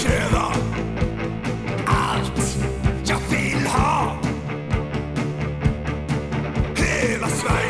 kräva allt jag vill ha. Hela Sverige